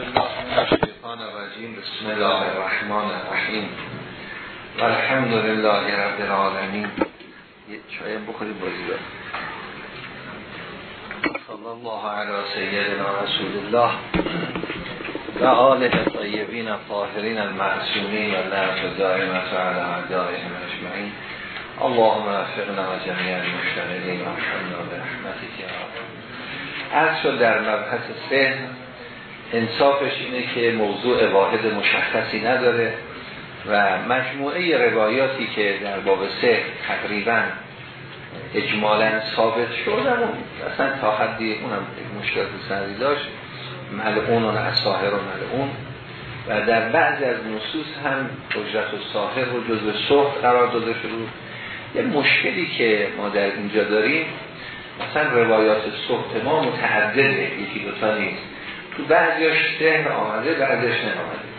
بالله من الشیطان الرجیم بسم الله الرحمن الرحیم و الحمد لله رب العالمین چایم بخوریم بازی دار صلی الله علی سیدنا رسول الله و آله طیبین طاهرین المعصومین و لعنت دائمت علی اعدائهم اجمعین اللهم افقنا و جميع المشتغلین و رحمنا برحمتك یا رب از شد در مبحث سه انصافش اینه که موضوع واحد مشخصی نداره و مجموعه روایاتی که در باب سه تقریبا اجمالا ثابت شد اصلا تا حدی اونم مشکلات سندی داشت ملعون و اساهر و ملعون. و در بعضی از نصوص هم اجرت و ساهر رو جزء صحب قرار داده شد یه مشکلی که ما در اینجا داریم مثلا روایات صحب ما متعدده یکی دوتا نیست. تو بعضیاش سهر آمده بعضیش نمامده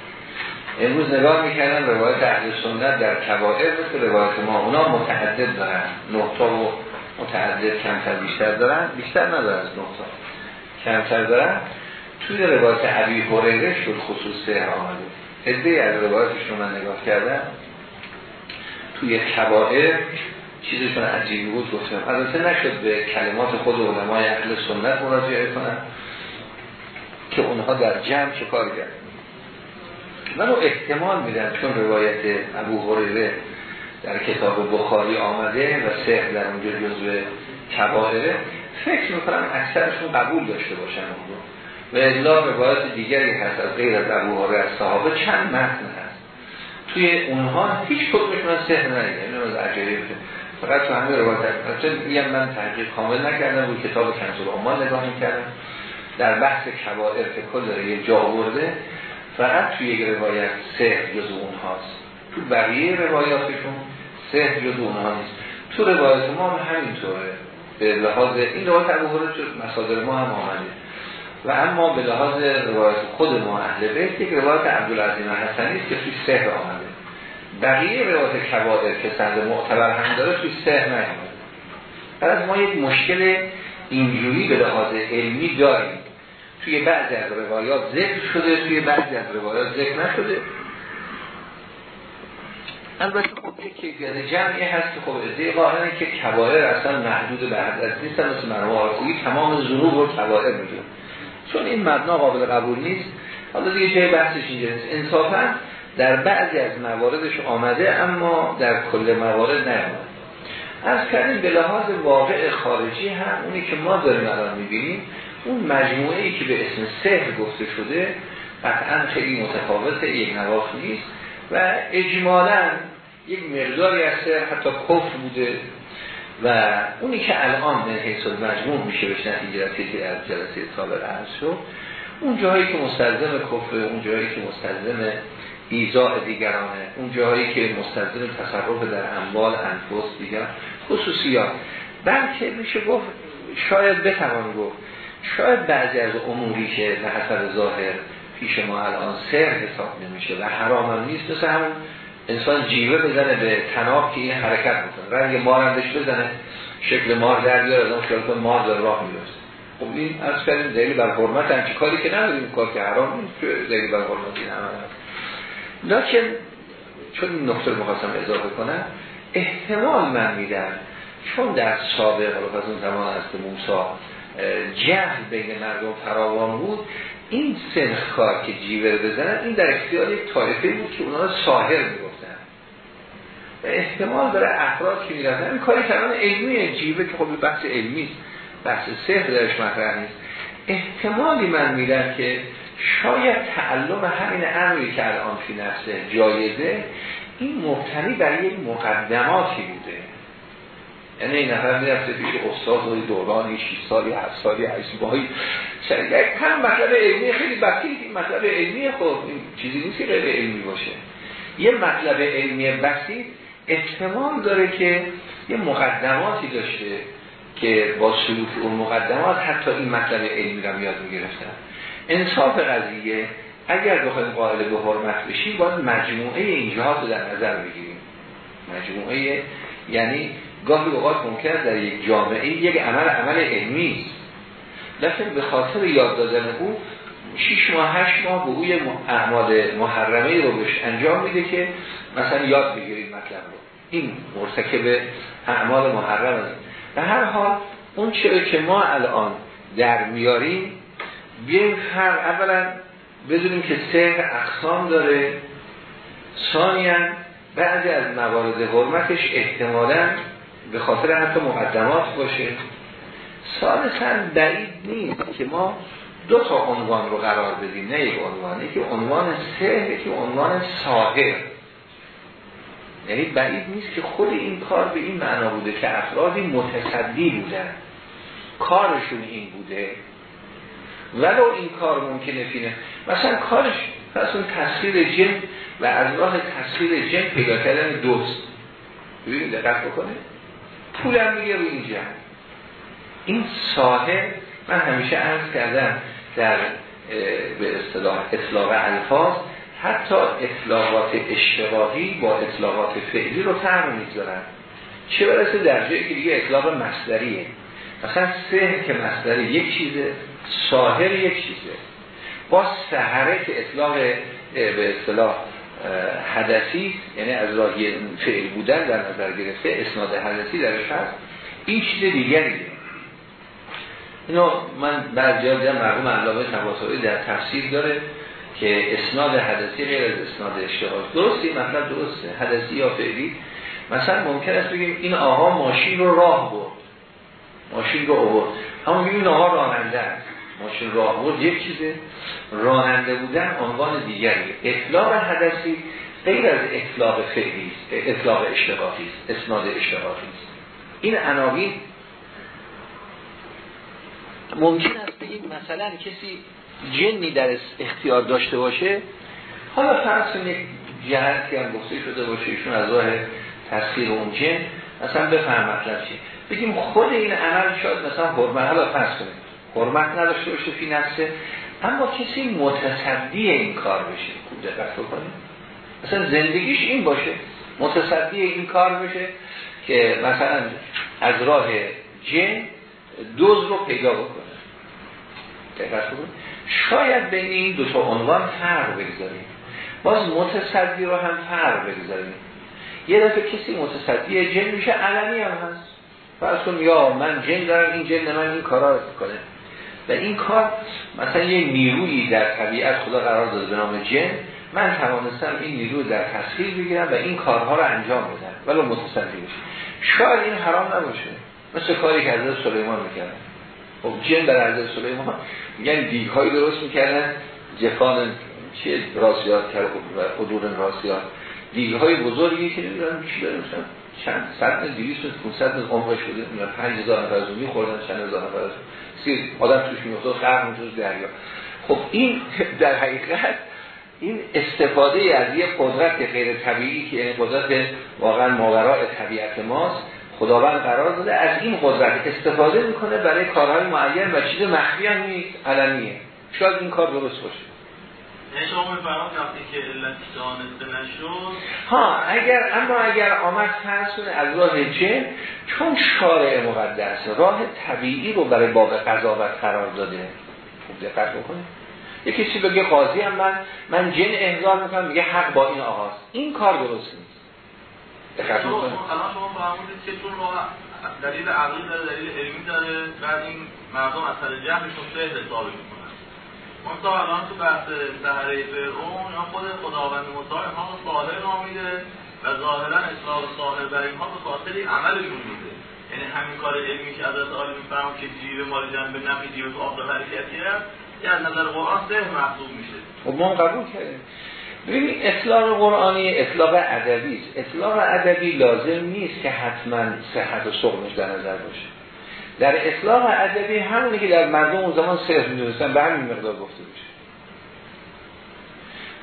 امروز نگاه می‌کردن روایت اهل سنت در کبائر مثل روایت ما اونا متعدد دارن. نقطه و متعدد کمتر بیشتر دارن. بیشتر ندارن از نقطه. کمتر دارن. توی روایت عبی حریره شد خصوص سهر آمده. هده از روایتش رو من نگاه کردم. توی کبائر چیزشون عجیبی بود گفتم. البته نشد به کلمات خود علمای اهل سنت مراجعه کنم که اونها در جمع چه کار کرد. منو احتمال میدن چون روایت ابو هریره در کتاب بخاری آمده و سهر در اونجا جزو کبائره فکر می‌کنم اکثرشون قبول داشته باشن اون و الا روایت دیگری هست از غیر از ابو هریره از صحابه چند متن هست. توی اونها هیچ کدومشون از سهر ندیده از عجیبه فقط تو همه روایت میگم من تحقیق کامل نکردم روی کتاب کنسول امان نگاه می‌کردم. در بحث کبائر که کل داره یه جا آورده فقط توی یک روایت سه جزو اونهاست تو بقیه روایاتشون سه جزو اونها نیست. تو روایت ما هم همینطوره. به لحاظ این روایت ابوهره تو مصادر ما هم آمده. و اما به لحاظ روایت خود ما اهل بیت یک روایت عبدالعظیم حسنی است که توی سه آمده. بقیه روایت کبائر که سند معتبر هم داره توی سه نیامده از ما یک مشکل اینجوری به لحاظ علمی داریم. توی بعضی از روایات ذکر شده توی بعضی از روایات ذکر نشده. البته خب یک کیفیت جمعی هست خب ازده قاهره که کبائر اصلا محدود به حد نیستن مثل آرکویی تمام ذنوب رو کبائر میدون چون این مبنا قابل قبول نیست. حالا دیگه جای بحثش اینجا نیست. انصافا در بعضی از مواردش آمده اما در کل موارد نیامده. از کردیم به لحاظ واقع خارجی هم اونی که ما داریم الان می‌بینیم اون مجموعه ای که به اسم سهر گفته شده قطعا خیلی متفاوت یک نواف نیست و اجمالا یک مقداری از سهر حتی کفر بوده و اونی که الان من حیث مجموع میشه بهش نتیجه رسید از جلسه سابق عرض شد اون جاهایی که مستلزم کفر اون جاهایی که مستلزم ایزاع دیگرانه اون جاهایی که مستلزم تصرف در اموال انفس دیگر خصوصیات. بلکه میشه گفت شاید بتوان گفت شاید بعضی از اموری که به حسب ظاهر پیش ما الان سر حساب نمیشه و حرام هم نیست مثل همون انسان جیوه بزنه به تناب که این حرکت می‌کنه رنگ مارندش بزنه شکل مار در بیاره از اون خیال کن مار داره راه می‌رسه. خب این از کردیم دلیل بر حرمت همچی کاری که نداریم کار که حرام نیست که دلیل بر حرمت این عمل هست. لیکن چون نقطه مخواستم اضافه کنم احتمال من میدم چون در سابق از اون زمان از موسی جهل بین مردم فراوان بود. این سنخ کار که جیور بزنن این در اختیار یک طایفه بود که اونا ساهر می‌گفتن. و احتمال داره افراد که می‌رفتن کاری کردن علمی جیوه که خب بحث علمی است بحث سهر درش مطرح نیست. احتمالی من میدم که شاید تعلم همین امری که الان فی نفسه جایزه این مبتنی برای یک مقدماتی بوده. یعنی این نفر می‌رفته پیش استاد و دورانی 6 سالی 7 سالی 8 ماهی هم مطلب علمی خیلی بسیط این مطلب علمی خود این چیزی نیست که غیر علمی باشه. یه مطلب علمی بسیط احتمال داره که یه مقدماتی داشته که با سلوک اون مقدمات حتی این مطلب علمی رو یاد می‌گرفتن. انصاف قضیه اگر بخوایم قائل به حرمت بشیم باید مجموعه این جهات رو در نظر بگیریم. مجموعه یعنی گاهی اوقات ممکن در یک جامعه یک عمل عمل علمی است لیکن به خاطر یاد دادن او 6 ماه 8 ماه به اوی اعمال محرمه رو بهش انجام میده که مثلا یاد بگیرید مطلب رو. این مرتکب اعمال محرم است. به هر حال اون چه که ما الان در میاریم بیایم فرق اولا بدونیم که سهر اقسام داره. ثانیا بعضی از موارد حرمتش احتمالا به خاطر حتی مقدمات باشه. ثالثا بعید نیست که ما دو تا عنوان رو قرار بدیم نه یک عنوان. یکی عنوان سهر یکی عنوان ساهر یعنی بعید نیست که خود این کار به این معنا بوده که افرادی متصدی بودن. کارشون این بوده. ولو این کار ممکنه فینه مثلا کارش پس اون تصویر جن و از راه تصویر جن پیدا کردن دوست. ببینید دقت بکنه پولم میگه رو این جن این ساحه من همیشه عرض کردم در به اصطلاح اطلاق الفاظ حتی اطلاقات اشتباهی با اطلاقات فعلی رو فرق می‌ذارن چه برسه در جایی که دیگه اطلاق مصدریه. مثلا سه که مصدری یک چیزه ساهر یک چیزه. با سهره که اطلاق به اصطلاح حدثی یعنی از راهی فعل بودن در نظر گرفته اسناد حدثی درش هست. این چیز دیگریه اینو من بعد جا دیدم مرحوم علامه طباطبایی در تفسیر داره که اسناد حدثی غیر از اسناد اشتباه درستی؟ مطلب درسته. حدثی یا فعلی؟ مثلا ممکن است بگیم این آقا ماشین رو راه برد. ماشین رو آورد. اما میگیم آقا راننده است. ماشین برد یک چیزه. راننده بودن عنوان دیگری. اطلاق حدثی غیر از اطلاق فعلی است. اطلاق اشتباهی است. اسناد اشتباهی است. این عناوین ممکن است بگیم مثلا کسی جنی در اختیار داشته باشه. حالا فرض کنید جهتی هم گفته شده باشه ایشون از راه تصویر اون جن. مثلا بفهم مطلب چی. بگیم خود این عمل شاید مثلا حرمت. حالا فرض کنید حرمت نداشته باشه فی نفسه. اما کسی متصدی این کار بشه خوب دقت بکنید. مثلا زندگیش این باشه متصدی این کار بشه که مثلا از راه جن دوز رو پیدا بکنه. دقت بکنید. شاید بین این دو تا عنوان فرق بگذاریم. باز متصدی رو هم فرق بگذاریم. یه دفعه کسی متصدی جن میشه علمی هم هست. فرض کن یا من جن دارم این جن من این کارا رو کنه این کار مثلا یه نیرویی در طبیعت خدا قرار داده به نام جن من توانستم این نیرو در تصویر بگیرم و این کارها رو انجام بدم ولی متصدی بشه شاید این حرام نباشه مثل کاری که حضرت سلیمان می‌کردن خب جن در حضرت سلیمان میگن دیگ هایی درست می‌کردن جفان چیه راسیات کرد و حضور راسیات دیگ های بزرگی که نمی‌دونم چی داره چند صد دیویست پونصد عمق شده. میگن پنج هزار نفر از اون میخوردن چند هزار نفر از آدم توش میفتاد خرق می‌شد دریا. خب این در حقیقت این استفاده از یک قدرت غیر طبیعی که یعنی قدرت واقعا ماورای طبیعت ماست خداوند قرار داده از این قدرت استفاده می‌کنه برای کارهای معین و چیز مخفی هم نیست علمیه شاید این کار درست باشه. که دانسته نشد؟ ها اگر اما اگر آمد فرسون از راه جن چون شارع مقدس راه طبیعی رو برای باب قضاوت قرار داده. خوب دقت بکنید. یکی کسی بگه؟ قاضی هم من من جن احضار می‌کنم میگه حق با این آقاست. این کار درست نیست. دقت شما که چون دلیل عقلی داره دلیل علمی داره بعد این مردم از سر جمعشون سه حساب می‌کنن. منطقه الان تو بحث سهره فرعون یا خود خداوند مطاع اینها رو صالح نامیده و ظاهرا اصلاح صالح برای اینها به خاطر عملشون میده یعنی همین کار علمی که حضرت عالی میفرم که جیوه مال جنب نفی جیوه تو آب حرکتیه یه از نظر قرآن سه محسوب میشه. خب ما قبول کردیم. ببینید اطلاق قرآنی اطلاق ادبی است. اطلاق ادبی لازم نیست که حتما صحت و سقمش در نظر باشه. در اطلاق ادبی همونی که در مردم اون زمان سر می‌دونستن به همین مقدار گفته میشه.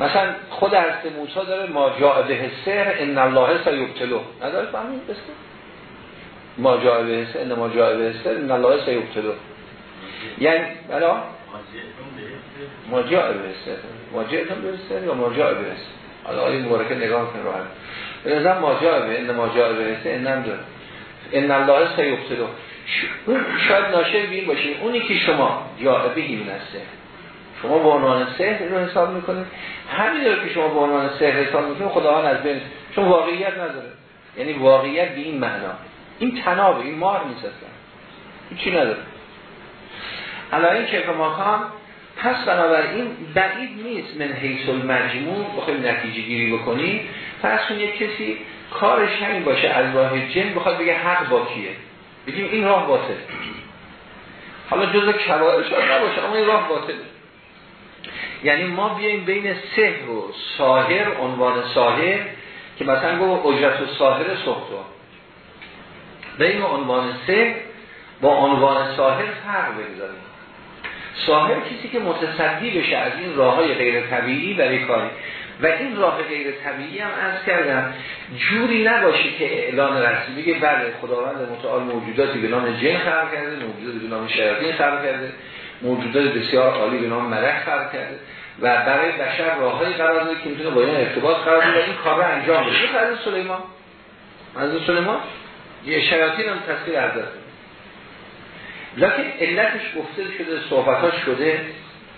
مثلا خود حضرت موسی داره ما جاء سر ان الله سیبتلو نداره فهمید بسته ما جاء به سر ان ما جاء به سر ان الله سیبتلو یعنی بلا؟ ما جاء به سر ما جاءتون به سر یا ما جاء به سر حالا آیه مبارکه نگاه کن راحت. به نظر ما جاء به ان ما جاء به سر ان الله سیبتلو شاید ناشر بین باشیم اونی که شما جاء به این نسته شما به عنوان سحر رو حساب می‌کنید همین رو که شما به عنوان سحر حساب می‌کنید خداوند از بین. چون واقعیت نداره. یعنی واقعیت به این معنا. این تنابه این مار نیست اصلا. چی نداره. علا این که ماکان پس بنابراین بعید نیست من حیث المجموع بخوایم نتیجه گیری بکنی پس یک کسی کارش همین باشه از راه جن بخواد بگه حق با کیه. بگیم این راه باطل. حالا جز کبائر شاید نباشه اما این راه باطل. یعنی ما بیایم بین سحر و ساهر عنوان ساهر که مثلا گفت اجرت و ساهر سختو بین عنوان سحر با عنوان ساهر فرق بگذاریم ساهر کسی که متصدی بشه از این راه های غیر طبیعی برای کاری و این راه غیر طبیعی هم از کردم. جوری نباشه که اعلان رسمی بگه بله خداوند متعال موجوداتی به نام جن خلق کرده موجوداتی به نام شیاطین خلق کرده موجودات بسیار عالی به نام ملک خلق کرده و برای بشر راههایی قرار داده که می‌تونه با این ارتباط قرار بده این کار انجام بده. از سلیمان. از سلیمان یه شیاطین هم تصویر از لکن علتش گفته شده صحبتاش شده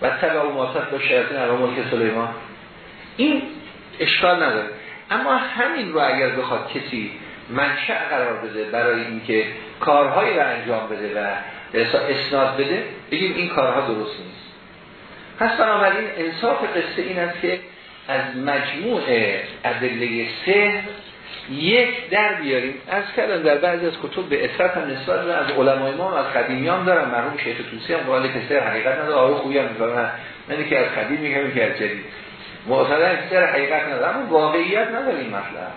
و طبع و ماسط با شیاطین علامه که سلیمان. این اشکال نداره. اما همین رو اگر بخواد کسی منشأ قرار بده برای اینکه کارهایی رو انجام بده و اسناد بده بگیم این کارها درست نیست. پس بنابراین انصاف قصه این است که از مجموع ادله سه یک در بیاریم. از کردن در بعضی از کتب به اطرف هم نسبت از علمای ما از قدیمیان دارم مرحوم شیخ توسی هم قوالی که سر حقیقت نداره آقای خوبی هم می‌کنن من که از قدیم میگم که از جدید. معتقد سر حقیقت نداره. اما واقعیت نداره این مطلب.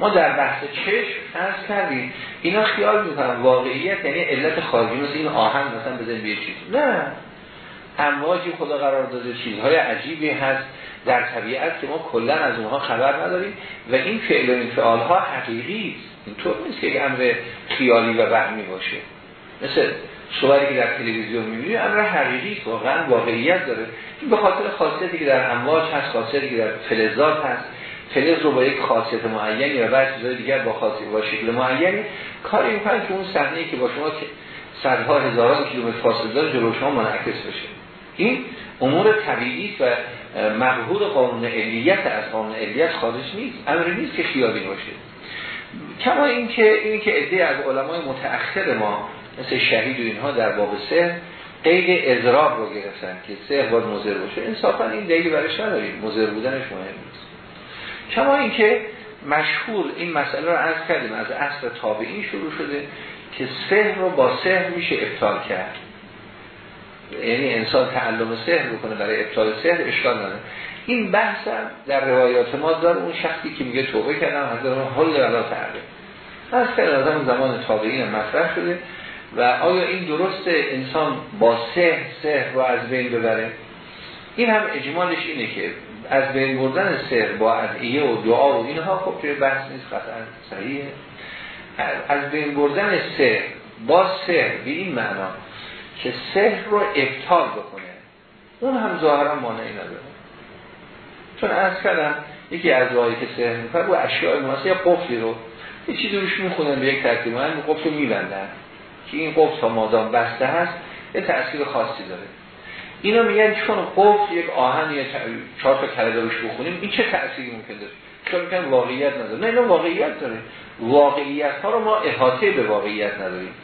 ما در بحث چشم از کردیم. اینا خیال می‌کنن واقعیت یعنی علت خارجی مثل این آهن مثلا بزن به چیز. نه. امواجی خدا قرار داده چیزهای عجیبی هست در طبیعت که ما کلا از اونها خبر نداریم و این فعل و این فعال ها حقیقی است. اینطور نیست که امر خیالی و وهمی باشه. مثل صوری که در تلویزیون می‌بینید امر حقیقی واقعا واقعیت داره. این به خاطر خاصیتی که در امواج هست خاصیتی که در فلزات هست. فلز رو با یک خاصیت معینی و بعد چیزهای دیگر با خاصیت با شکل معینی. کاری می‌کنن که اون صحنه که با شما که صدها هزاران کیلومتر فاصله داره جلو شما منعکس بشه. این امور طبیعی و مقهور قانون علیت از قانون علیت خارج نیست. امری نیست که خیالی باشه. کما اینکه این که عده از علمای متأخر ما مثل شهید و اینها در باب سه قید اضراب رو گرفتن که سه باید مضر باشه. انصافا این دلیلی برش نداریم مضر بودنش مهم نیست. کما اینکه مشهور این مسئله رو عرض کردیم. از اصل تابعین شروع شده که سه رو با سه میشه ابطال کرد. یعنی انسان تعلم سحر بکنه برای ابطال سحر اشکال نداره. این بحث در روایات ما داره. اون شخصی که میگه توبه کردم حضرت حل ولا تعالی. از کردن زمان تابعین مطرح شده. و آیا این درست انسان با سحر سحر رو از بین ببره؟ این هم اجمالش اینه که از بین بردن سحر با ادعیه و دعا و اینها خب توی بحث نیست قطعا صحیحه. از بین بردن سحر با سحر به این معنا که سحر رو ابطال بکنه. اون هم ظاهرا مانعی نداره. چون از کردم یکی از راهی که سحر می‌کنه و اشیاء یا قفلی رو. یه چیزی روش می‌خونن به یک ترتیب. من قفل میبندن که این قفل تا مادام بسته هست یه تأثیر خاصی داره. اینا میگن چون قفل یک آهن یا چهار تا کلمه روش بخونیم این چه تأثیری ممکن داره؟ چون میگن واقعیت نداره. نه اینا واقعیت داره. واقعیت ها رو ما احاطه به واقعیت نداریم.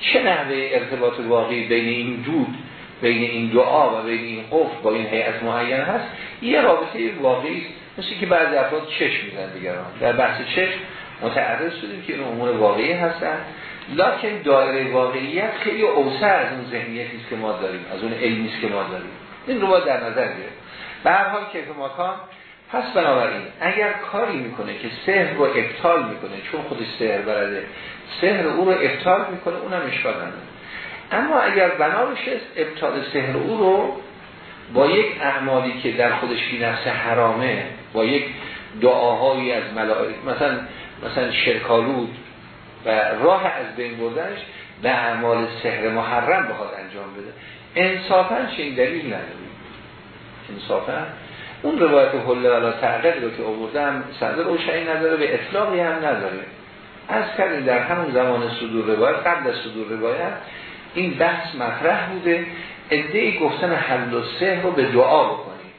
چه نحوه ارتباط واقعی بین این دود بین این دعا و بین این قفل با این هیئت معین هست؟ یه رابطه واقعی مثل که بعضی افراد چشم میزن دیگران. در بحث چشم متعرض شدیم که این امور واقعی هستن. لکن دایره واقعیت خیلی اوسع از اون ذهنیتی که ما داریم از اون علمی که ما داریم. این رو باید در نظر گرفت به هر حال که مکان پس بنابراین اگر کاری می‌کنه که سحر رو ابطال می‌کنه چون خودش سحر برده سحر او رو ابطال می‌کنه اونم اشکال نداره. اما اگر بنابش ابطال سحر او رو با یک اعمالی که در خودش بی نفس حرامه با یک دعاهایی از ملائک مثلا مثلا شرکالود و راه از بین بردنش به اعمال سحر محرم بخواد انجام بده. انصافا این دلیل نداریم انصافا. اون روایت حل ولا تعقیق رو که آوردم صدر روشنی نداره به اطلاقی هم نداره. از کردیم در همون زمان صدور روایت قبل صدور روایت این بحث مطرح بوده. ادهی گفتن حل و سه رو به دعا بکنیم.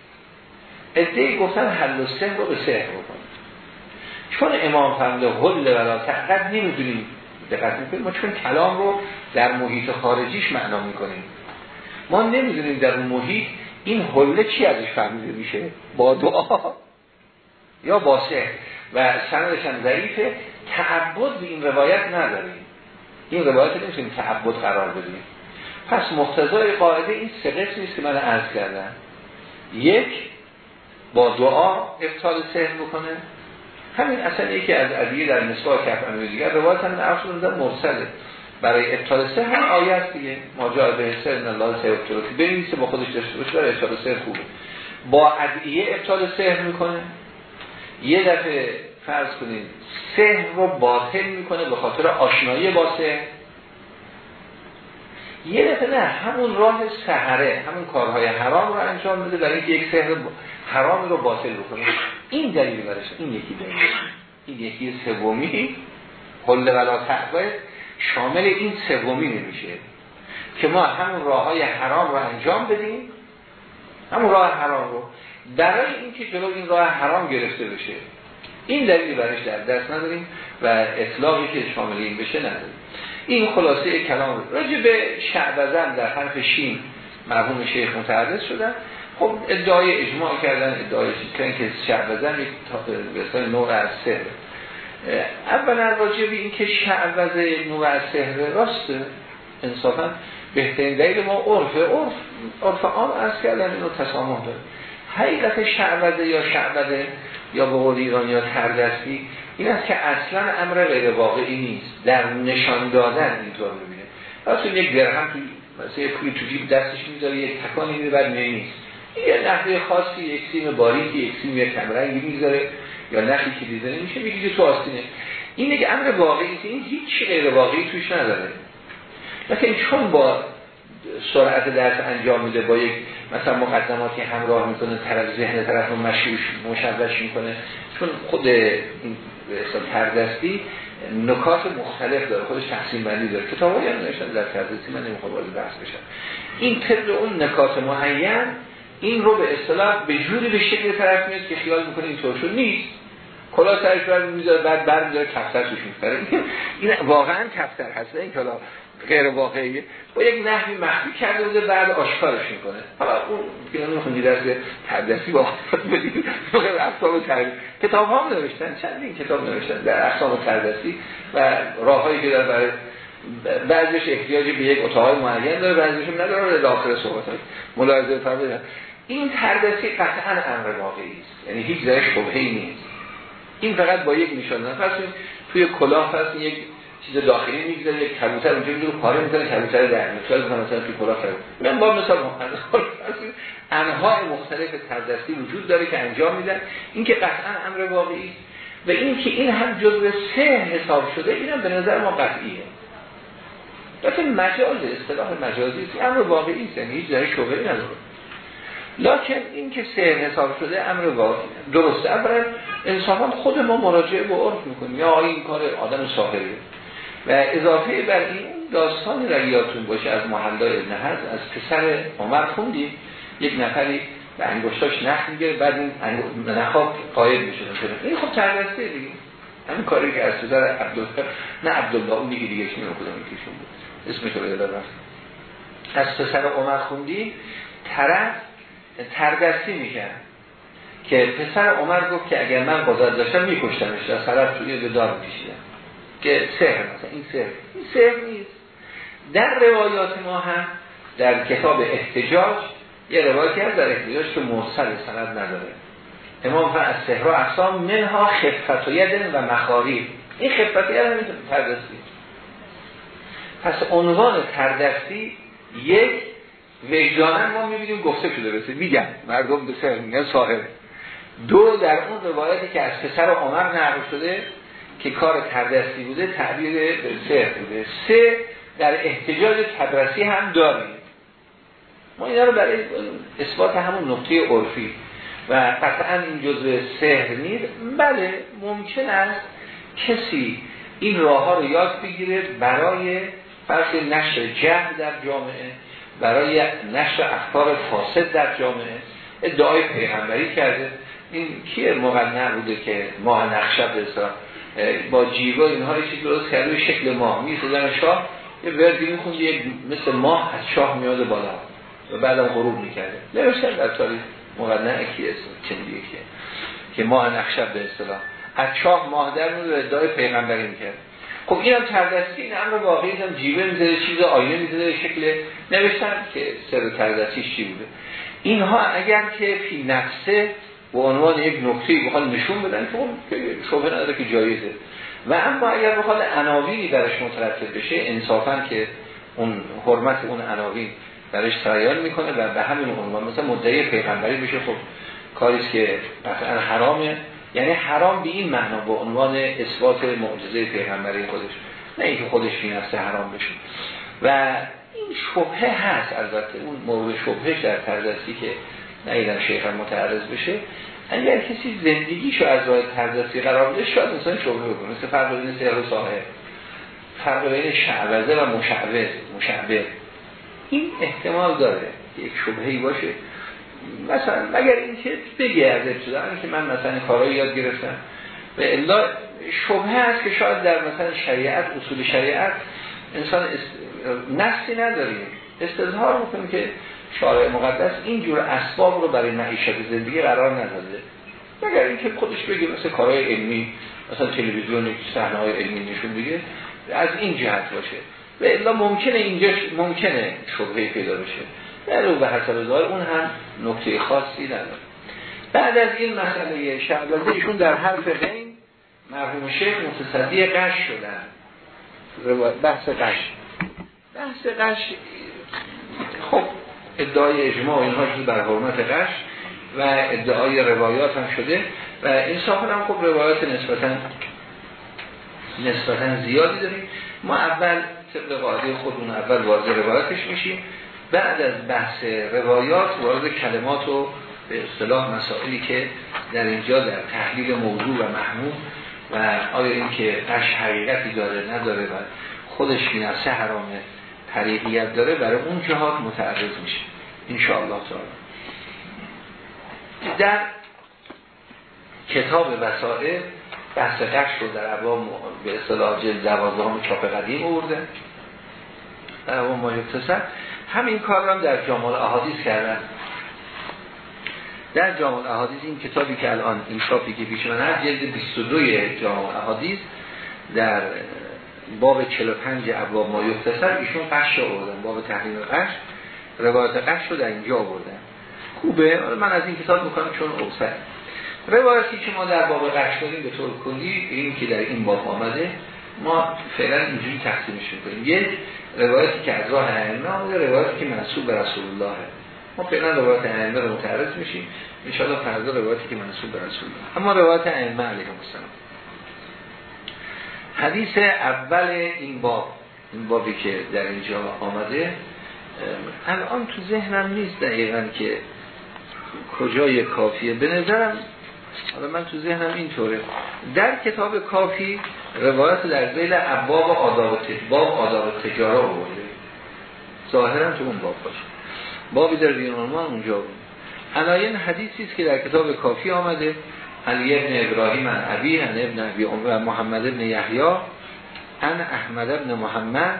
ادهی گفتن حل و سه رو به سه بکنیم. چون امام فرمده حل ولا تقد نمی‌دونیم دقت می‌کنیم. ما چون کلام رو در محیط خارجیش معنا می‌کنیم. ما نمی‌دونیم در اون محیط این حله چی ازش فهمیده میشه؟ با دعا یا با سه و سندش هم ضعیفه. تعبد به این روایت نداریم. این روایت نمی‌تونیم تعبد قرار بدیم. پس مختزای قاعده این سه قسمی که من عرض کردم. یک با دعا ابطال سهر بکنه. همین اصلا یکی از ادیه در نسبت کف دیگر روایت هم عرض مرسله. برای ابطال سه هم آیت دیگه. ما جا به سر الله سه ابطال بنویسه با خودش داشته باشه برای سه خوبه. با ادعیه ابطال سهر می‌کنه. یه دفعه فرض کنید سهر رو باطل می‌کنه به خاطر آشنایی با سهر یه دفعه نه همون راه سهره همون کارهای حرام رو انجام بده برای اینکه یک سهر حرام رو باطل بکنه. این دلیل برش این یکی دلیل. این یکی سومی. حل ولا تعبه شامل این سومی نمیشه. که ما همون راه های حرام رو انجام بدیم. همون راه حرام رو. برای اینکه جلو این راه حرام گرفته بشه. این دلیل برش در دست نداریم و اطلاقی که شامل این بشه نداریم. این خلاصه کلام راجع به شعبزن در حرف شین مرحوم شیخ متعرض شدن. خب ادعای اجماع کردن ادعای کردن که شعبزن یک به نوع از سهر اولا راجع به این که شعبز نوع از سهر راسته انصافا بهترین دلیل ما عرف. عرف عرف عام از کردن اینو تسامح داره حقیقت شعبده یا شعبده یا به قول ایران یا تردستی این است که اصلا امر غیر واقعی نیست. در نشان دادن اینطور می‌بینه وقتی یک درهم توی مثلا پولی تو جیب دستش می‌ذاره یک تکانی بعد نیست. یه نحوه خاصی یک سیم باریکی یک سیم یک کمرنگی می‌ذاره یا نخی که دیده نمیشه میگه تو آستینه. این یک امر واقعی است این هیچ غیر واقعی توش نداره. لیکن چون با سرعت درس انجام میده با یک مثلا مقدماتی همراه می‌کنه طرف ذهن طرف رو مشوش می‌کنه. چون خود این تردستی نکات مختلف داره خودش تقسیم بندی داره. کتاب های نوشتن در تردستی من نمی‌خوام وارد بحث بشم. این طبق اون نکات معین این رو به اصطلاح به جوری به شکل طرف میاد که خیال می‌کنه اینطور شد نیست. کلا سرش برمی می‌ذاره بعد برمیداره کفتر توش می‌ذاره این واقعا کفتر هست. این کلا غیر واقعیه. با یک نحوی مخفی کرده بوده بعد آشکارش می‌کنه. حالا اون که نمیخون درس تدریسی با بدید. اقسام تدریسی کتاب ها نوشتن چندین کتاب نوشتن در اقسام تدریسی و راههایی که در برای بعضیش احتیاجی به یک اتاق معین داره بعضیش نداره داخل صحبت های ملاحظه فرمودن. این تردسی قطعا امر واقعی است. یعنی هیچ ذره شبهه‌ای نیست. این فقط با یک نشان پس توی کلاه پس یک چیز داخلی می‌گذاره یک کبوتر اونجا می‌ذاره پاره می‌کنه کبوتر در مثال مثلا توی کلاه کرد من با مثال انواع مختلف تردستی وجود داره که انجام میدن. این که قطعا امر واقعی و این که این هم جزء سه حساب شده اینم به نظر ما قطعیه. لیکن مجاز اصطلاح مجازی است. امر واقعی است یعنی هیچ جای شبهه‌ای نداره. لکن این که سه حساب شده امر واقعی درسته اولا انسان خود ما مراجعه به عرف می‌کنیم. یا این کار آدم صاحبه و اضافه بر این داستان رگیاتون باشه از محلا ابن حز از پسر عمر خوندیم. یک نفری به انگشتاش نخ میگه بعد این نخاب قاید میشه. این خب تردسته دیگه. همین کاری که از پسر عبدالله نه عبدالله اون دیگه دیگه نمی کدوم یکیشون بود اسمش رو یاد رفت از پسر عمر خوندیم. طرف تردستی می‌کرد. که پسر عمر گفت که اگر من قدرت داشتم میکشتمش. از طرف توی به دار میکشیدم. که سهر مثلا این سهر این سهر نیست. در روایات ما هم در کتاب احتجاج یه روایتی هست در احتجاج که مرسل سند نداره. امام فرد از سهر و اقسام منها خفت و یدن و مخاری این خفت و یدن می‌تونه تردستی. پس عنوان تردستی یک وجدانن ما می‌بینیم گفته شده بسید میگن مردم به سهر میگن ساهره دو در اون روایتی که از پسر عمر نقل شده که کار تردستی بوده تعبیر به سهر بوده سه در احتجاج تدرسی هم داریم. ما اینا رو برای اثبات همون نقطه عرفی. و قطعا این جزء سهر نیست. بله ممکن است کسی این راه ها رو یاد بگیره برای فرق نشر جهل در جامعه برای نشر افکار فاسد در جامعه. ادعای پیغمبری کرده. این کیه مقنع بوده که ماه نقشب بسا با جیوا اینها رو چیز درست کرده شکل ماه. می‌سازن شاه یه وردی می‌خوند یک مثل ماه از شاه میاد بالا و بعدم غروب می‌کرده. نوشتن در تاریخ مقنع کی اسم چندیه که که ماه نقشب به اصطلاح. از شاه ماه در میاد و ادعای پیغمبری می‌کرد. خب اینم تردستی این امر واقعی هم جیوه می‌زده چیز آینه می‌زده شکل نوشتن که سر تردستیش چی بوده. اینها اگر که فی نفسه به عنوان یک نکته بخواد نشون بدن که اون شبه نداره که جایزه. و اما اگر بخواد عناوینی درش مترتب بشه انصافا که اون حرمت اون عناوین درش سریان می‌کنه و به همین عنوان مثلا مدعی پیغمبری بشه خب کاریست که قطعا حرامه. یعنی حرام به این معنا به عنوان اثبات معجزه پیغمبری خودش. نه اینکه خودش این حرام بشه. و این شبهه هست البته. اون مورد شبهش در تردستی که نیدن شیخ متعرض بشه. اگر کسی زندگیشو از راه تردستی قرار بده شاید مثلا شبهه بکنه. مثل فرق بین سهر و صاحب فرق بین شعوزه و مشعوز مشعبه این احتمال داره یک شبهی باشه. مثلا مگر اینکه بگه از ابتدا که من مثلا کارایی یاد گرفتم. و الا شبهه هست که شاید در مثلا شریعت اصول شریعت انسان نفسی نداریم. استظهار می‌کنیم که شارع مقدس اینجور اسباب رو برای معیشت زندگی قرار نداده. مگر اینکه خودش بگه مثل کارهای علمی مثلا تلویزیون صحنه های علمی نشون بگه از این جهت باشه. و الا ممکنه اینجا ممکنه شبهه پیدا بشه. در رو به حسب ظاهر اون هم نکته خاصی نداره. بعد از این مسئله شعبازه ایشون در حرف غین مرحوم شیخ متصدی قش شدن. بحث قش. بحث قش خب ادعای اجماع اینها شده بر حرمت قش و ادعای روایات هم شده و انصافا هم خب روایات نسبتا نسبتا زیادی داریم ما اول طبق قاعده خودمون اول وارد روایاتش میشیم. بعد از بحث روایات وارد کلمات و به اصطلاح مسائلی که در اینجا در تحلیل موضوع و محموم و آیا این که قش حقیقتی داره نداره و خودش بی نفسه حرامه. طریقیت داره برای اون جهات متعرض میشه. انشاءالله تعالی. در کتاب وسائل بحث قش رو در عوام به اصطلاح جلد دوازده هم چاپ قدیم آورده. در عوام ما همین کار هم در جامال احادیث کردن. در جامال احادیث این کتابی که الان این شاپی که پیش من هست جلد 22 جامال احادیث در باب 45 ابواب ما یختصر ایشون قش آوردن باب تحریم قش روایت قش رو در اینجا آوردن. خوبه؟ من از این کتاب می‌کنم چون اوسط. روایتی که ما در باب قش داریم به طور کلی این که در این باب آمده ما فعلا اینجوری تقسیمش می‌کنیم. یک روایتی که از راه ائمه آمده روایتی که منصوب به رسول الله ما فعلا روایت ائمه رو متعرض میشیم. ان شاء الله فردا روایتی که منصوب به رسول الله. اما روایت ائمه علیهم السلام. حدیث اول این باب این بابی که در اینجا آمده الان تو ذهنم نیست دقیقا که کجای کافیه. به نظرم حالا من تو ذهنم اینطوره. در کتاب کافی روایت در زیل ابواب آداب باب آداب تجاره آورده. ظاهرا تو اون باب باشه. بابی در بیانونمان اونجا بود. علاین حدیثی است که در کتاب کافی آمده. علی ابن ابراهیم ان ابی ان ابن ابی و محمد ابن یحیی ان احمد ابن محمد.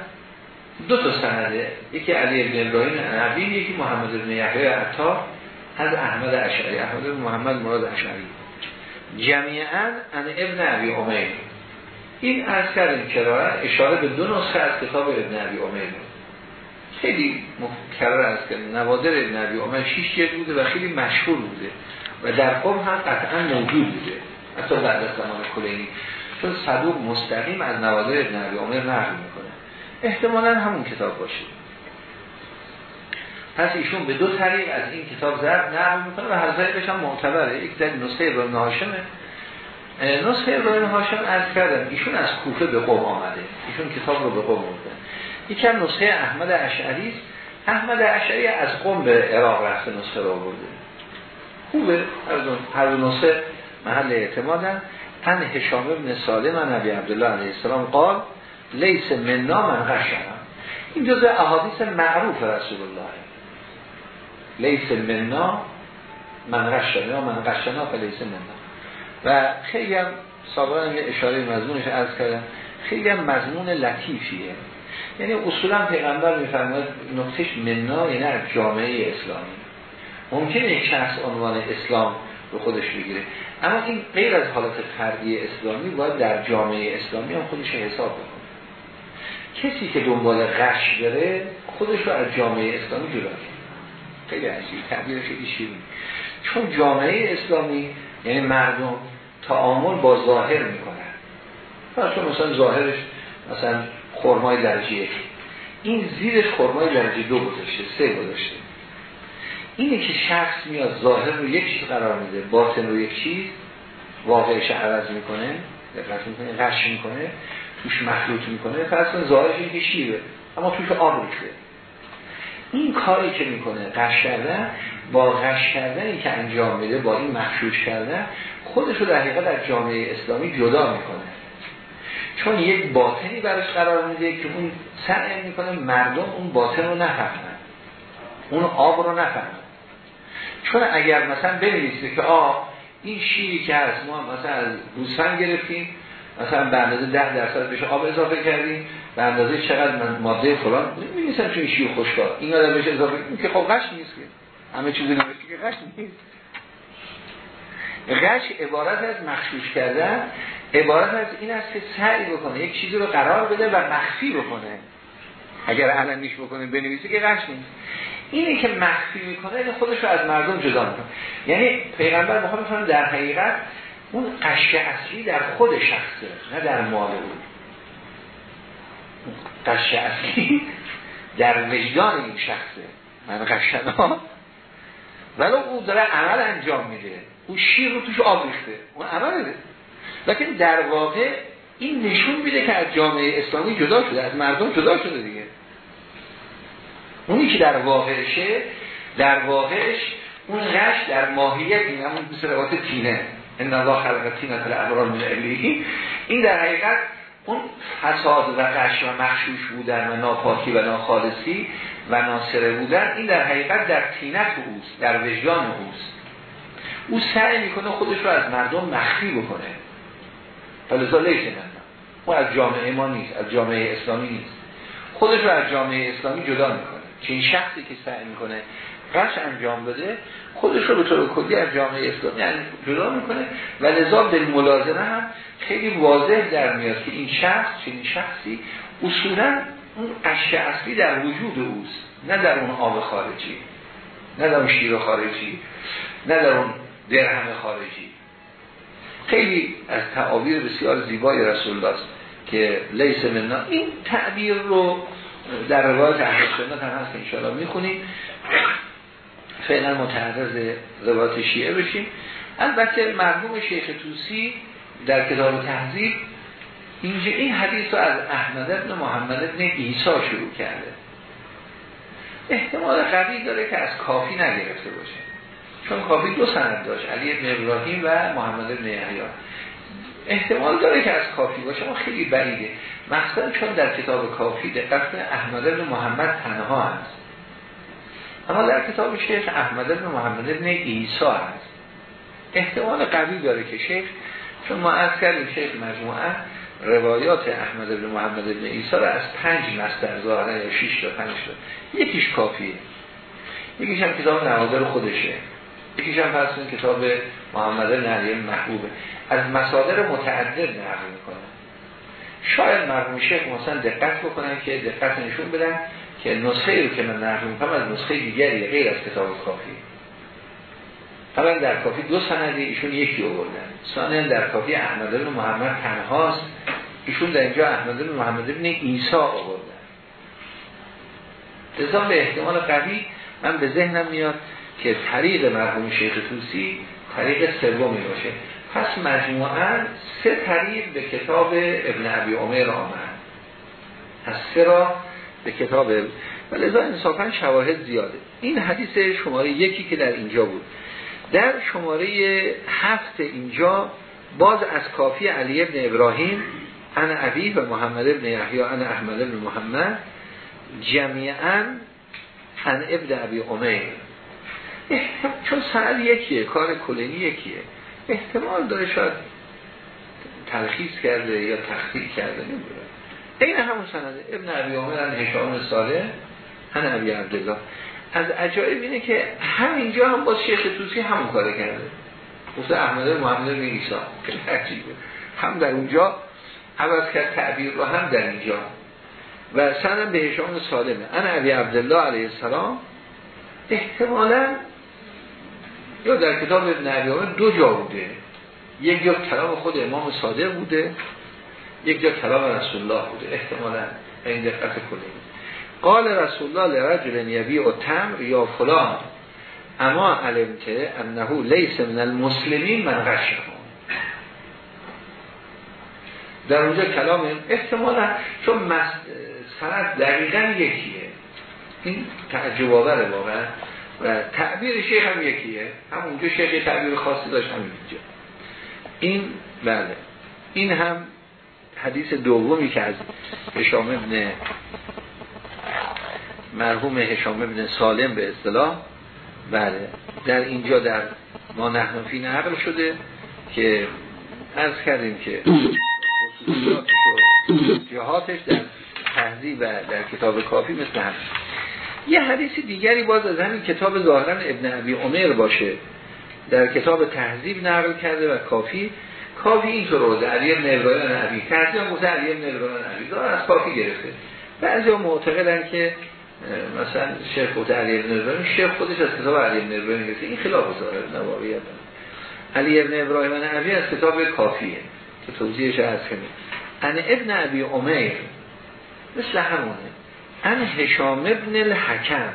دو تا سنده یکی علی ابن ابراهیم ابی یکی محمد ابن یحیی عطا از احمد اشعری. احمد ابن محمد مراد اشعری. جمعیاً ان ابن ابی امیر این از کردیم کراره اشاره به دو نسخه از کتاب ابن ابی امیر خیلی مکرر است که نوادر ابن ابی امیر شیش جلد بوده و خیلی مشهور بوده. و در قوم هم قطعا موجود بوده. حتی بعد از زمان کلینی. چون صدوق مستقیم از نوادر ابن ابی امیر نقل می‌کنه. احتمالا همون کتاب باشه. پس ایشون به دو طریق از این کتاب زرد نقل می‌کنه و هر طریقش هم معتبره. یک در نسخه ابراهیم هاشمه. نسخه ابراهیم هاشم از کردم. ایشون از کوفه به قوم آمده. ایشون کتاب رو به قوم آمده یکی نسخه احمد اشعری احمد اشعری از قوم به عراق رفته نسخه رو آورده. خوبه. هر نسخه محل اعتمادن ان هشام ابن سالم نبی عبدالله علیه السلام قال لیس مننا من غشم این جزء احادیث معروف رسول الله. لیس مننا من غشنا من غشنا فلیس مننا و خیلی هم سابقا اشاره مضمونش عرض کردم. خیلی هم مضمون لطیفیه. یعنی اصولا پیغمبر میفرماید نقطش مننا یعنی از جامعه اسلامی. ممکنه یک شخص عنوان اسلام رو خودش بگیره. اما این غیر از حالت فردی اسلامی باید در جامعه اسلامی هم خودش حساب بکنه. کسی که دنبال غش داره خودش رو از جامعه اسلامی جدا کنه خیلی عجیب. تعبیر چون جامعه اسلامی یعنی مردم تعامل با ظاهر می‌کنن. چون مثلا ظاهرش مثلا خرمای درجه این زیرش خرمای درجه دو گذاشته سه گذاشته. اینه که شخص میاد ظاهر رو یک چیز قرار میده باطن رو یک چیز واقعش عوض می‌کنه دقت می‌کنه غش می‌کنه توش مخلوط می‌کنه فرض ظاهرش که شیره اما توش آب ریخته. این کاری که می‌کنه قش کردن با قش کردنی که انجام میده با این مخشوش کردن خودش رو در حقیقت در جامعه اسلامی جدا می‌کنه. چون یک باطنی برش قرار میده که اون سعی می‌کنه مردم اون باطن رو نفهمن اون آب رو نفهمن. چون اگر مثلا بنویسه که آه این شیری که هست ما مثلا از گوسفند گرفتیم مثلا به اندازه ده درصد بهش آب اضافه کردیم به اندازه چقدر من ماده فلان می‌نویسن چون شیر خوشگاه این قدر بهش اضافه این که خب غش نیست که. همه چیزی نوشته که غش نیست. غش عبارت از مخشوش کردن عبارت از این است که سعی بکنه یک چیزی رو قرار بده و مخفی بکنه. اگر علنیش بکنه بنویسه که غش نیست. اینه که مخفی می‌کنه این خودش رو از مردم جدا می‌کنه. یعنی پیغمبر می‌خواد در حقیقت اون قشک اصلی در خود شخصه نه در مال او. اصلی در وجدان این شخصه. من قشنا ولی او داره عمل انجام میده. او شیر رو توش آب ریخته. اون عمله. لیکن در واقع این نشون میده که از جامعه اسلامی جدا شده از مردم جدا شده دیگه. اونی که در واقعشه در واقعش اون غش در ماهیت این همون مثل تینه. ان الله خلق تینه الابرار من الیه این در حقیقت اون فساد و غش و مخشوش بودن و ناپاکی و ناخالصی و ناصره بودن این در حقیقت در تینت اوست در وجدان اوست. او سعی می‌کنه خودش رو از مردم مخفی بکنه. فلزا لیسه من او از جامعه ما نیست از جامعه اسلامی نیست. خودش رو از جامعه اسلامی جدا می‌کنه. این شخصی که سعی می‌کنه قش انجام بده خودش رو به طور کلی از جامعه اسلامی یعنی جدا می‌کنه و لذا به ملازمه هم خیلی واضح در میاد که این شخص چنین شخصی اصولا اون قش اصلی در وجود اوست نه در اون آب خارجی نه در اون شیر خارجی نه در اون درهم خارجی. خیلی از تعابیر بسیار زیبای رسول است که لیس مننا این تعبیر رو در روایت اهل سنت هم هست انشاءالله می‌خونیم. فعلا متعرض روایت شیعه بشیم. البته مرحوم شیخ توسی در کتاب تهذیب اینجا این حدیث رو از احمد ابن محمد ابن ایسا شروع کرده. احتمال قوی داره که از کافی نگرفته باشه. چون کافی دو سند داشت علی ابن ابراهیم و محمد ابن یحیی. احتمال داره که از کافی باشه اما خیلی بعیده. مثلا چون در کتاب کافی دقت احمد ابن محمد تنها هست. اما در کتاب شیخ احمد ابن محمد ابن ایسا هست. احتمال قوی داره که شیخ چون ما از کردیم شیخ مجموعه روایات احمد ابن محمد ابن ایسا را از پنج مستر ظاهره یا شیش تا پنج تا یکیش کافیه. یکیش هم کتاب نوادر خودشه. یکیش هم کتاب محمد نعلی محبوبه. از مصادر متعدد نقل می‌کنه. شاید مرحوم شیخ مثلا دقت بکنن که دقت نشون بدن که نسخه رو که من نقل می‌کنم از نسخه دیگری غیر از کتاب کافی. اولا در کافی دو سندی ایشون یکی آوردن ثانیا در کافی احمد بن محمد تنهاست. ایشون در اینجا احمد بن محمد بن عیسی آوردن لذا به احتمال قوی من به ذهنم میاد که طریق مرحوم شیخ توسی طریق سومی باشه. پس مجموعا سه طریق به کتاب ابن عبی عمر آمد. از سه را به کتاب و لذا انصافا شواهد زیاده. این حدیث شماره یکی که در اینجا بود. در شماره هفت اینجا باز از کافی علی ابن ابراهیم انا عبی و محمد ابن یحیی انا احمد ابن محمد جمیعا ان ابن عبی امیر چون سند یکیه کار کلینی یکیه. احتمال داره شاید تلخیص کرده یا تخصیص کرده نمی‌دونه این همون سنده. ابن عبی عمر ان هشام ساله هن عبی عبدالله. از عجایب اینه که همینجا هم با شیخ توسی همون کار کرده. خصوص احمد محمد بن ایسا هم در اونجا عوض کرد تعبیر رو هم در اینجا. و سندم به هشام سالمه ان عبی عبدالله علیه السلام. احتمالا یا در کتاب عبی دو جا بوده. یک جا کلام خود امام صادق بوده یک جا کلام رسول الله بوده. احتمالا این دقت کنیم قال رسول الله لرجل یبی و تمر یا فلان. اما علمته انه لیس من المسلمین من غشه در اونجا کلام احتمالا چون سند دقیقا یکیه. این تعجب آوره واقعا. و تعبیر شیخ هم یکیه. هم اونجا شیخ تعبیر خاصی داشت هم اینجا. این بله. این هم حدیث دومی که از هشام ابن مرحوم هشام ابن سالم به اصطلاح. بله. در اینجا در ما نحنفی نقل شده که از کردیم که جهاتش در تهذیب و در کتاب کافی مثل هم یه حدیث دیگری باز از همین کتاب ظاهرا ابن عبی عمر باشه. در کتاب تهذیب نقل کرده و کافی. کافی اینطور رو علی ابن ابراهیم نبی تهذیب گفته علی ابن نبی از کافی گرفته. بعضی معتقدن که مثلا شیخ گفته علی ابن شیخ خودش از کتاب علی ابن ابراهیم گرفته. این خلاف ظاهر نواویت علی ابن ابراهیم نبی از کتاب کافیه که توضیحش از کنیم. ان ابن عبی عمیر مثل همونه. ان هشام ابن الحکم.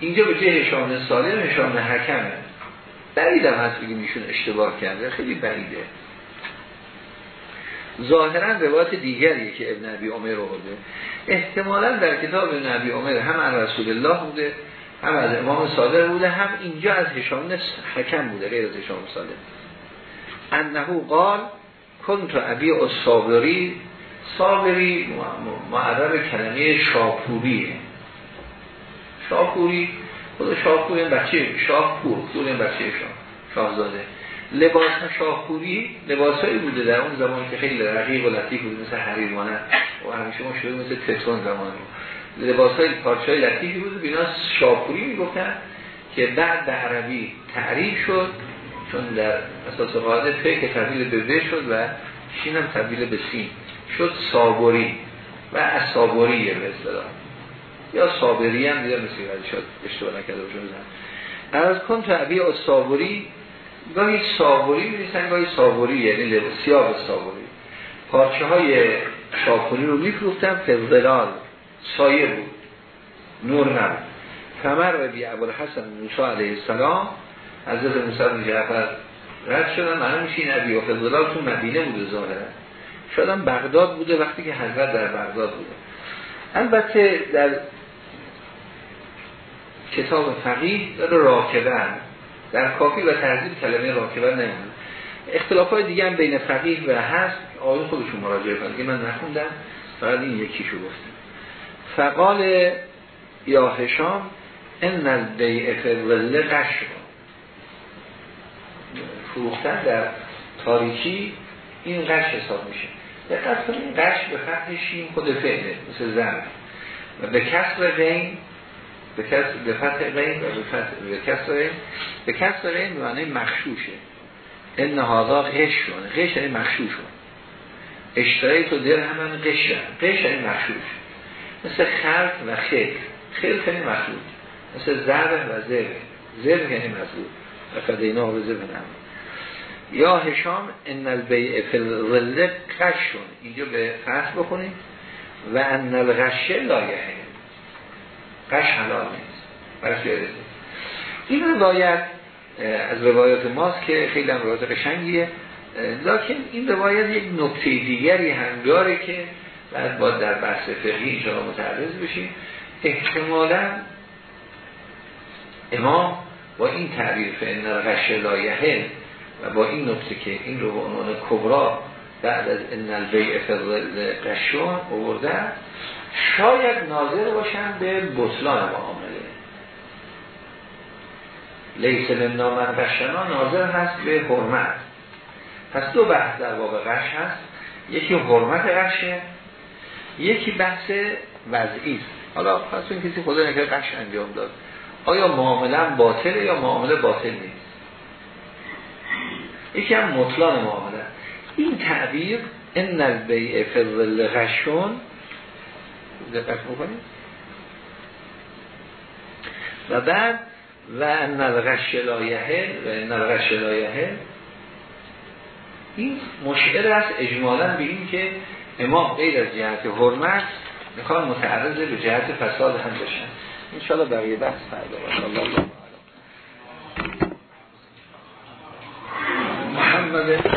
اینجا به جه هشام سالم هشام حکمه. بعیدم هست بگیم ایشون اشتباه کرده. خیلی بعیده. ظاهرا روایت دیگریه که ابن عبی عمر بوده احتمالا در کتاب ابن عبی عمر هم از رسول الله بوده هم از امام صادق بوده هم اینجا از هشام حکم بوده غیر از هشام صادق. انهو قال کنت عبی اصابری صابری معرب کلمه شاپوریه شاپوری خود شاهپور این بچه شاهپور خود بچه شاه شاهزاده. لباس شاهپوری لباسایی بوده در اون زمان که خیلی رقیق و لطیف بوده مثل حریمانه و همیشه ما شده مثل تتون زمان لباس های پارچه های لطیفی بوده بینا شاهپوری می‌گفتن که بعد به عربی تعریف شد چون در اساس قاعده فکر تبدیل به شد و شین هم تبدیل به سین. شد سابوری و اصابوریه به اصطلاح یا صابری هم دیگر مثل شد اشتباه نکرده باشم از کن تعبیه از صابری گاهی صابری میریسن گاهی صابری یعنی سیاه صابری. پارچه های شاپوری رو میفروختن فضلال سایه بود. نور نبود. فمر و بی حسن موسا علیه السلام حضرت موسی بن جعفر رد شدن. معلوم میشه این ابی و فضلال تو مدینه بوده ظاهرا. شدن بغداد بوده وقتی که حضرت در بغداد بوده. البته در کتاب فقیه داره راکبن. در کافی و تحضیب کلمه راکبن نمیدن اختلاف های دیگه هم بین فقیه و هست آقای خودشون مراجعه کنند که من نخوندم فقط این یکیشو گفتم. فقال یا هشام ان البیع فوله قش فروختن در تاریکی این قش حساب میشه. دقت کنید قش به خط شیم خود فعله مثل زن. و به کسر غین به کسر به فتح غین به فتح به کسر غین به کسر غین به معنی مخشوشه. ان هذا غشون غش یعنی مخشوشون اشترای تو درهم قش قش یعنی مخشوش. مثل خلق و خلق. خلق یعنی مخلوط مثل زرع و زر زر یعنی مخلوط و فدینا و زر یا هشام ان البیع فی الظل قشون اینجا به فتح بخونیم. و ان الغشه لایه قش حلال نیست. برای این روایت از روایات ماست که خیلی هم روایت قشنگیه. لکن این روایت یک نکته دیگری هم داره که بعد باید در بحث فقهی اینجا متعرض بشیم. احتمالا امام با این تعبیر فعن الغش لایه و با این نکته که این رو به عنوان کبرا بعد از ان البیع قشون اووردن شاید ناظر باشن به بطلان معامله. لیس لنا من قشنا ناظر هست به حرمت. پس دو بحث در واقع قش هست. یکی حرمت قشه یکی بحث وضعی. است حالا پس این کسی خدا نکرد قش انجام داد. آیا معامله باطله یا معامله باطل نیست؟ یکی هم مطلان معامله. این تعبیر ان البیع الظل غشون دقت بکنید. و بعد و ان الغش لایه و ان الغش این مشعر است اجمالا به این که امام غیر از جهت حرمت می‌خوان متعرض به جهت فساد هم باشن انشاءالله بقیه بحث فردا باشه. আপনাদের